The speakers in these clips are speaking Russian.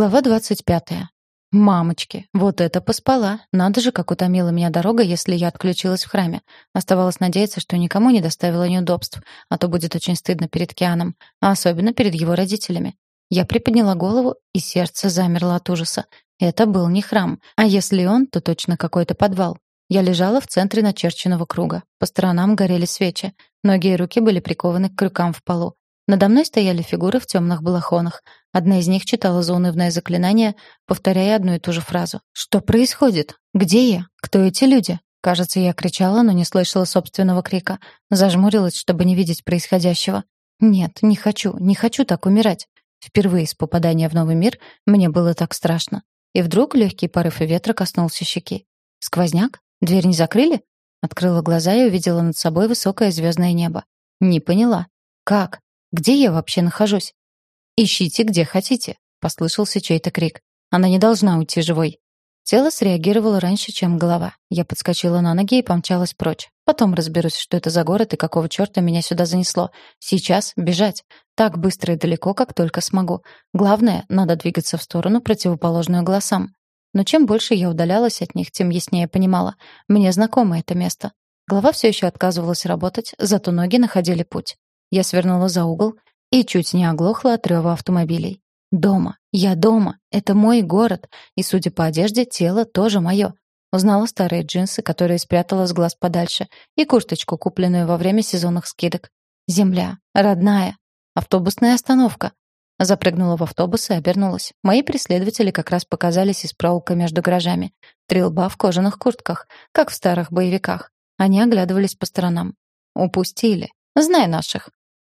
Глава двадцать пятая. Мамочки, вот это поспала. Надо же, как утомила меня дорога, если я отключилась в храме. Оставалось надеяться, что никому не доставила неудобств, а то будет очень стыдно перед Кианом, а особенно перед его родителями. Я приподняла голову, и сердце замерло от ужаса. Это был не храм, а если он, то точно какой-то подвал. Я лежала в центре начерченного круга. По сторонам горели свечи. Ноги и руки были прикованы к крюкам в полу. Надо мной стояли фигуры в темных балахонах. Одна из них читала заунывное заклинание, повторяя одну и ту же фразу. «Что происходит? Где я? Кто эти люди?» Кажется, я кричала, но не слышала собственного крика. Зажмурилась, чтобы не видеть происходящего. «Нет, не хочу, не хочу так умирать». Впервые с попадания в новый мир мне было так страшно. И вдруг легкий порыв ветра коснулся щеки. «Сквозняк? Дверь не закрыли?» Открыла глаза и увидела над собой высокое звездное небо. Не поняла. «Как? Где я вообще нахожусь? Ищите где хотите, послышался чей-то крик. Она не должна уйти живой. Тело среагировало раньше, чем голова. Я подскочила на ноги и помчалась прочь. Потом разберусь, что это за город и какого чёрта меня сюда занесло. Сейчас бежать. Так быстро и далеко, как только смогу. Главное, надо двигаться в сторону, противоположную голосам. Но чем больше я удалялась от них, тем яснее понимала. Мне знакомо это место. Голова все еще отказывалась работать, зато ноги находили путь. Я свернула за угол и чуть не оглохла от рёва автомобилей. Дома. Я дома. Это мой город. И, судя по одежде, тело тоже мое. Узнала старые джинсы, которые спрятала с глаз подальше, и курточку, купленную во время сезонных скидок. Земля. Родная. Автобусная остановка. Запрыгнула в автобус и обернулась. Мои преследователи как раз показались из проулка между гаражами. Три лба в кожаных куртках, как в старых боевиках. Они оглядывались по сторонам. Упустили. Знай наших.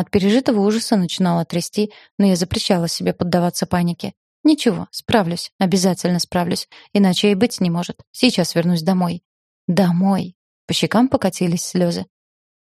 От пережитого ужаса начинала трясти, но я запрещала себе поддаваться панике. Ничего, справлюсь, обязательно справлюсь, иначе и быть не может. Сейчас вернусь домой. Домой. По щекам покатились слезы.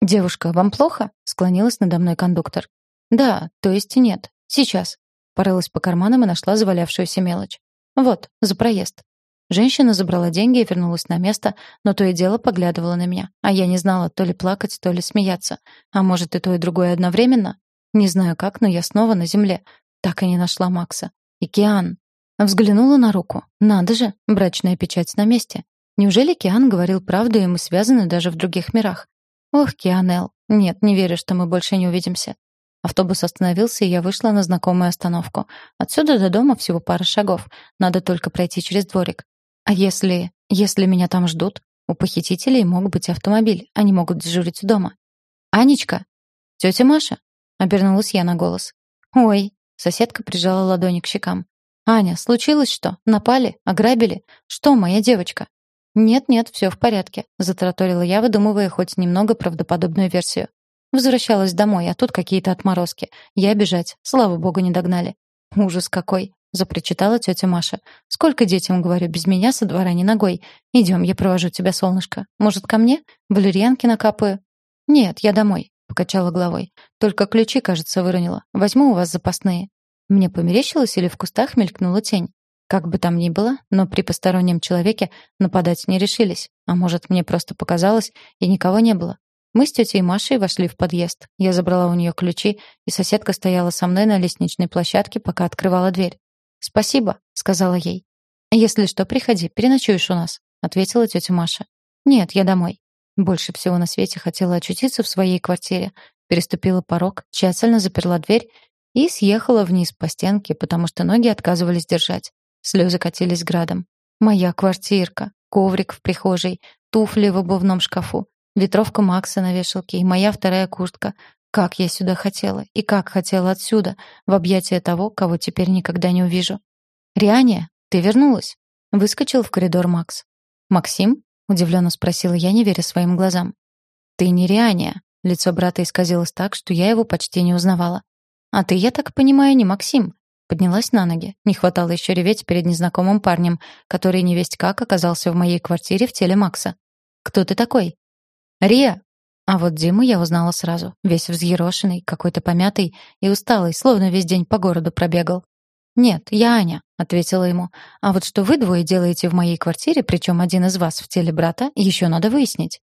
Девушка, вам плохо? склонилась надо мной кондуктор. Да, то есть нет. Сейчас. Порылась по карманам и нашла завалявшуюся мелочь. Вот, за проезд. Женщина забрала деньги и вернулась на место, но то и дело поглядывала на меня, а я не знала то ли плакать, то ли смеяться. А может, и то, и другое одновременно? Не знаю как, но я снова на земле. Так и не нашла Макса. И Киан. Взглянула на руку. Надо же, брачная печать на месте. Неужели Киан говорил правду, и мы связаны даже в других мирах? Ох, Кианел. Нет, не верю, что мы больше не увидимся. Автобус остановился, и я вышла на знакомую остановку. Отсюда до дома всего пара шагов. Надо только пройти через дворик. А если... если меня там ждут? У похитителей мог быть автомобиль, они могут дежурить дома. «Анечка!» «Тетя Маша?» — обернулась я на голос. «Ой!» — соседка прижала ладони к щекам. «Аня, случилось что? Напали? Ограбили? Что, моя девочка?» «Нет-нет, все в порядке», — затараторила я, выдумывая хоть немного правдоподобную версию. Возвращалась домой, а тут какие-то отморозки. Я бежать, слава богу, не догнали. Ужас какой запричитала тетя Маша. Сколько детям, говорю, без меня со двора не ногой. Идем, я провожу тебя, солнышко. Может, ко мне? Валерьянки накапаю. Нет, я домой, покачала головой. Только ключи, кажется, выронила. Возьму у вас запасные. Мне померещилось или в кустах мелькнула тень. Как бы там ни было, но при постороннем человеке нападать не решились. А может, мне просто показалось, и никого не было. Мы с тетей Машей вошли в подъезд. Я забрала у нее ключи, и соседка стояла со мной на лестничной площадке, пока открывала дверь. «Спасибо», — сказала ей. «Если что, приходи, переночуешь у нас», — ответила тетя Маша. «Нет, я домой». Больше всего на свете хотела очутиться в своей квартире. Переступила порог, тщательно заперла дверь и съехала вниз по стенке, потому что ноги отказывались держать. Слезы катились градом. Моя квартирка, коврик в прихожей, туфли в обувном шкафу, ветровка Макса на вешалке и моя вторая куртка, как я сюда хотела, и как хотела отсюда, в объятия того, кого теперь никогда не увижу. «Риания, ты вернулась?» Выскочил в коридор Макс. «Максим?» — удивленно спросила я, не веря своим глазам. «Ты не Риания». Лицо брата исказилось так, что я его почти не узнавала. «А ты, я так понимаю, не Максим?» Поднялась на ноги. Не хватало еще реветь перед незнакомым парнем, который невесть как оказался в моей квартире в теле Макса. «Кто ты такой?» «Рия!» А вот Диму я узнала сразу, весь взъерошенный, какой-то помятый и усталый, словно весь день по городу пробегал. «Нет, я Аня», — ответила ему. «А вот что вы двое делаете в моей квартире, причем один из вас в теле брата, еще надо выяснить».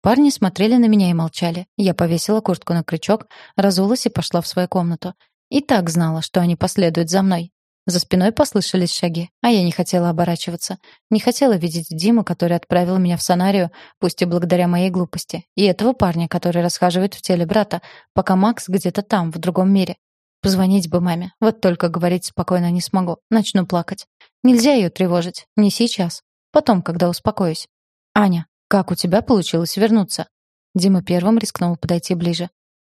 Парни смотрели на меня и молчали. Я повесила куртку на крючок, разулась и пошла в свою комнату. И так знала, что они последуют за мной. За спиной послышались шаги, а я не хотела оборачиваться. Не хотела видеть Диму, который отправил меня в Сонарию, пусть и благодаря моей глупости, и этого парня, который расхаживает в теле брата, пока Макс где-то там, в другом мире. Позвонить бы маме, вот только говорить спокойно не смогу, начну плакать. Нельзя ее тревожить, не сейчас, потом, когда успокоюсь. «Аня, как у тебя получилось вернуться?» Дима первым рискнул подойти ближе.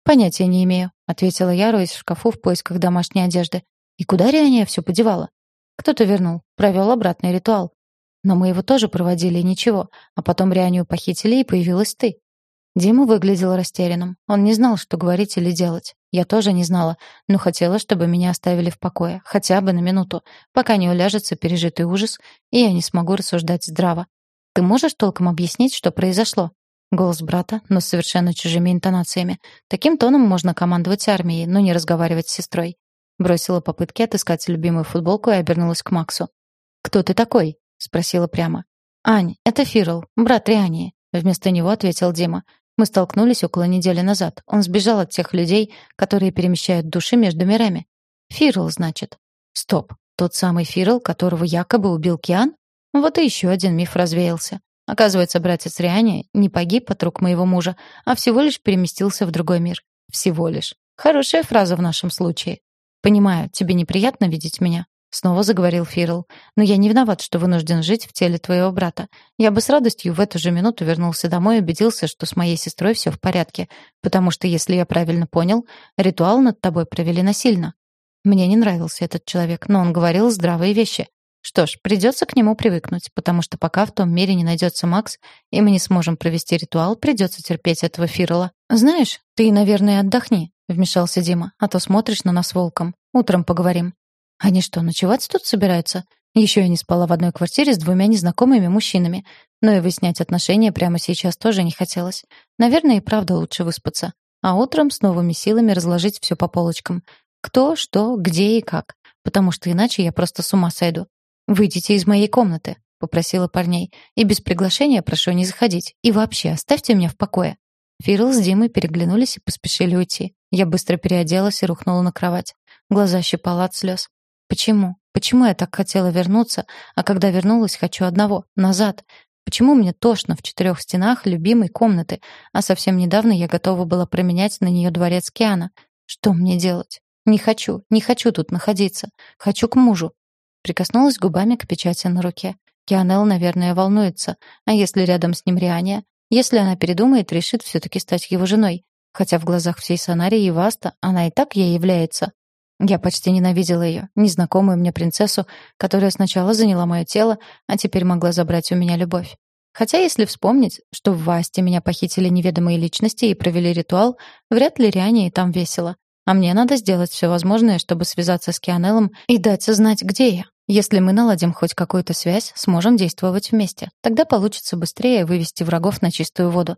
«Понятия не имею», — ответила я, роясь в шкафу в поисках домашней одежды. «И куда Риания все подевала?» «Кто-то вернул, провел обратный ритуал. Но мы его тоже проводили, и ничего. А потом Рианию похитили, и появилась ты». Дима выглядел растерянным. Он не знал, что говорить или делать. Я тоже не знала, но хотела, чтобы меня оставили в покое, хотя бы на минуту, пока не уляжется пережитый ужас, и я не смогу рассуждать здраво. «Ты можешь толком объяснить, что произошло?» Голос брата, но с совершенно чужими интонациями. Таким тоном можно командовать армией, но не разговаривать с сестрой. Бросила попытки отыскать любимую футболку и обернулась к Максу. «Кто ты такой?» — спросила прямо. «Ань, это Фирл, брат Риании», — вместо него ответил Дима. «Мы столкнулись около недели назад. Он сбежал от тех людей, которые перемещают души между мирами. Фирл, значит. Стоп, тот самый Фирл, которого якобы убил Киан? Вот и еще один миф развеялся. Оказывается, братец Риани не погиб от рук моего мужа, а всего лишь переместился в другой мир. Всего лишь. Хорошая фраза в нашем случае. «Понимаю, тебе неприятно видеть меня?» Снова заговорил Фирл. «Но я не виноват, что вынужден жить в теле твоего брата. Я бы с радостью в эту же минуту вернулся домой и убедился, что с моей сестрой все в порядке. Потому что, если я правильно понял, ритуал над тобой провели насильно. Мне не нравился этот человек, но он говорил здравые вещи. Что ж, придется к нему привыкнуть, потому что пока в том мире не найдется Макс, и мы не сможем провести ритуал, придется терпеть этого Фирла. Знаешь, ты, наверное, отдохни, вмешался Дима, а то смотришь на нас волком. Утром поговорим. Они что, ночевать тут собираются? Еще я не спала в одной квартире с двумя незнакомыми мужчинами. Но и выяснять отношения прямо сейчас тоже не хотелось. Наверное, и правда лучше выспаться. А утром с новыми силами разложить все по полочкам. Кто, что, где и как. Потому что иначе я просто с ума сойду. «Выйдите из моей комнаты», — попросила парней. «И без приглашения прошу не заходить. И вообще, оставьте меня в покое». Фирл с Димой переглянулись и поспешили уйти. Я быстро переоделась и рухнула на кровать. Глаза щипала от слез. Почему? Почему я так хотела вернуться, а когда вернулась, хочу одного — назад? Почему мне тошно в четырех стенах любимой комнаты, а совсем недавно я готова была променять на нее дворец Киана? Что мне делать? Не хочу, не хочу тут находиться. Хочу к мужу. Прикоснулась губами к печати на руке. Кианел, наверное, волнуется. А если рядом с ним Риания? Если она передумает, решит все-таки стать его женой. Хотя в глазах всей Сонарии и Васта она и так ей является. Я почти ненавидела ее, незнакомую мне принцессу, которая сначала заняла мое тело, а теперь могла забрать у меня любовь. Хотя, если вспомнить, что в Васте меня похитили неведомые личности и провели ритуал, вряд ли Риане и там весело. А мне надо сделать все возможное, чтобы связаться с Кианеллом и дать знать, где я. Если мы наладим хоть какую-то связь, сможем действовать вместе. Тогда получится быстрее вывести врагов на чистую воду.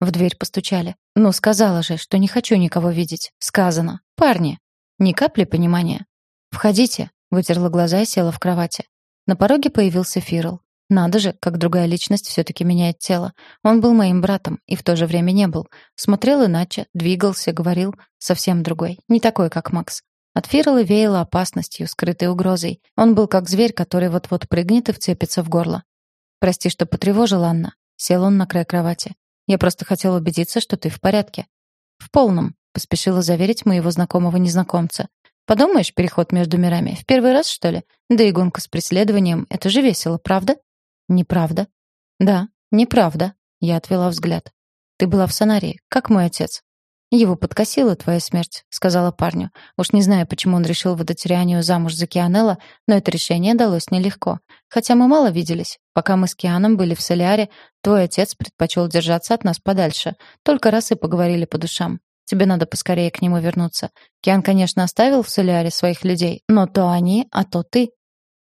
В дверь постучали. «Ну, сказала же, что не хочу никого видеть. Сказано. Парни!» Ни капли понимания. «Входите», — вытерла глаза и села в кровати. На пороге появился Фирл. Надо же, как другая личность все-таки меняет тело. Он был моим братом и в то же время не был. Смотрел иначе, двигался, говорил. Совсем другой. Не такой, как Макс. От Фирла веяло опасностью, скрытой угрозой. Он был как зверь, который вот-вот прыгнет и вцепится в горло. «Прости, что потревожил, Анна». Сел он на край кровати. «Я просто хотел убедиться, что ты в порядке». «В полном», — поспешила заверить моего знакомого незнакомца. «Подумаешь, переход между мирами. В первый раз, что ли? Да и гонка с преследованием — это же весело, правда?» «Неправда». «Да, неправда», — я отвела взгляд. «Ты была в Сонарии, как мой отец». «Его подкосила твоя смерть», — сказала парню. Уж не знаю, почему он решил выдать Рианию замуж за Кианелла, но это решение далось нелегко. Хотя мы мало виделись. Пока мы с Кианом были в Соляре, твой отец предпочел держаться от нас подальше. Только раз и поговорили по душам. Тебе надо поскорее к нему вернуться. Киан, конечно, оставил в Соляре своих людей, но то они, а то ты.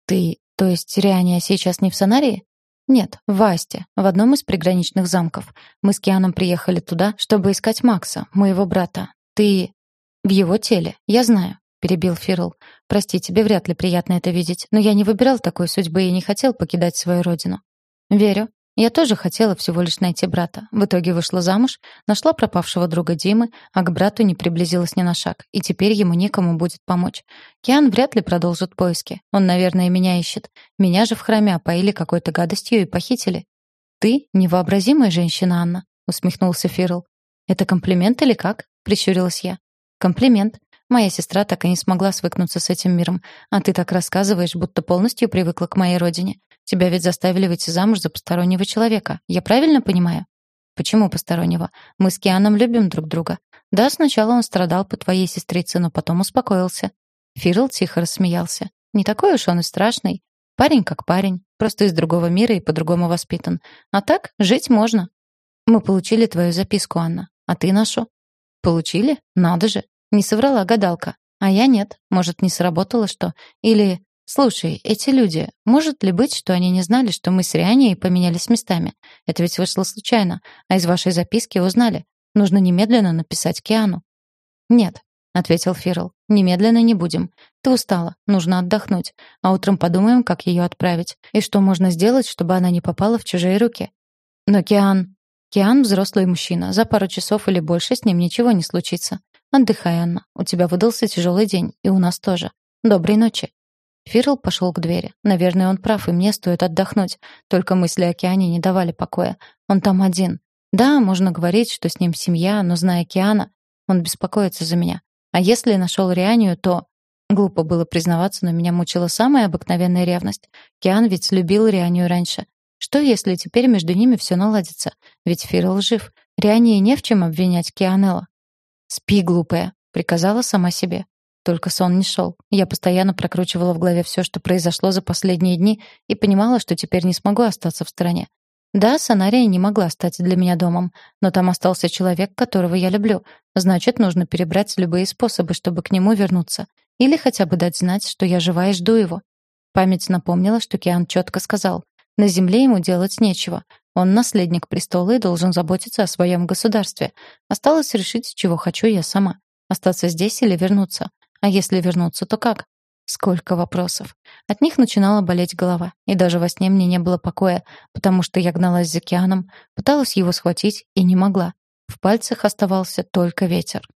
Ты то есть Риания сейчас не в Сонарии? Нет, в Асте, в одном из приграничных замков. Мы с Кианом приехали туда, чтобы искать Макса, моего брата. Ты в его теле, я знаю, перебил Фирл. Прости, тебе вряд ли приятно это видеть, но я не выбирал такой судьбы и не хотел покидать свою родину. Верю. Я тоже хотела всего лишь найти брата. В итоге вышла замуж, нашла пропавшего друга Димы, а к брату не приблизилась ни на шаг, и теперь ему некому будет помочь. Киан вряд ли продолжит поиски. Он, наверное, меня ищет. Меня же в храме опоили какой-то гадостью и похитили. «Ты — невообразимая женщина, Анна», — усмехнулся Фирл. «Это комплимент или как?» — прищурилась я. «Комплимент. Моя сестра так и не смогла свыкнуться с этим миром, а ты так рассказываешь, будто полностью привыкла к моей родине. Тебя ведь заставили выйти замуж за постороннего человека. Я правильно понимаю? Почему постороннего? Мы с Кианом любим друг друга. Да, сначала он страдал по твоей сестрице, но потом успокоился. Фирл тихо рассмеялся. Не такой уж он и страшный. Парень как парень, просто из другого мира и по-другому воспитан. А так жить можно. Мы получили твою записку, Анна. А ты нашу? Получили? Надо же. Не соврала гадалка. А я нет. Может, не сработало что? Или... Слушай, эти люди, может ли быть, что они не знали, что мы с Рианией поменялись местами? Это ведь вышло случайно. А из вашей записки узнали. Нужно немедленно написать Киану. Нет, ответил Фирл. Немедленно не будем. Ты устала, нужно отдохнуть. А утром подумаем, как ее отправить. И что можно сделать, чтобы она не попала в чужие руки. Но Киан... Киан — взрослый мужчина. За пару часов или больше с ним ничего не случится. Отдыхай, Анна. У тебя выдался тяжелый день, и у нас тоже. Доброй ночи. Фирл пошел к двери. Наверное, он прав, и мне стоит отдохнуть. Только мысли о океане не давали покоя. Он там один. Да, можно говорить, что с ним семья, но зная океана, он беспокоится за меня. А если нашел Рианию, то... Глупо было признаваться, но меня мучила самая обыкновенная ревность. Киан ведь любил Рианию раньше. Что, если теперь между ними все наладится? Ведь Фирл жив. Риании не в чем обвинять Кианелла. «Спи, глупая», — приказала сама себе. Только сон не шел. Я постоянно прокручивала в голове все, что произошло за последние дни, и понимала, что теперь не смогу остаться в стороне. Да, Санария не могла стать для меня домом, но там остался человек, которого я люблю. Значит, нужно перебрать любые способы, чтобы к нему вернуться. Или хотя бы дать знать, что я жива и жду его. Память напомнила, что Киан четко сказал, на земле ему делать нечего. Он наследник престола и должен заботиться о своем государстве. Осталось решить, чего хочу я сама. Остаться здесь или вернуться. А если вернуться, то как? Сколько вопросов. От них начинала болеть голова. И даже во сне мне не было покоя, потому что я гналась за океаном, пыталась его схватить и не могла. В пальцах оставался только ветер.